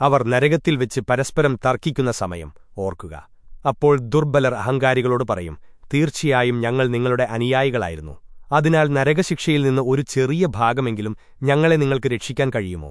അവർ നരകത്തിൽ വെച്ച് പരസ്പരം തർക്കിക്കുന്ന സമയം ഓർക്കുക. അപ്പോൾ ദുർബലർ അഹങ്കാരികളോട് പറയും തീർച്ചയായും ഞങ്ങൾ നിങ്ങളുടെ അനുയായികളായിരുന്നു. അതിനാൽ നരകശിക്ഷയിൽ നിന്ന് ഒരു ചെറിയ ഭാഗമെങ്കിലും ഞങ്ങളെ നിങ്ങൾക്ക് രക്ഷിക്കാൻ കഴിയുമോ?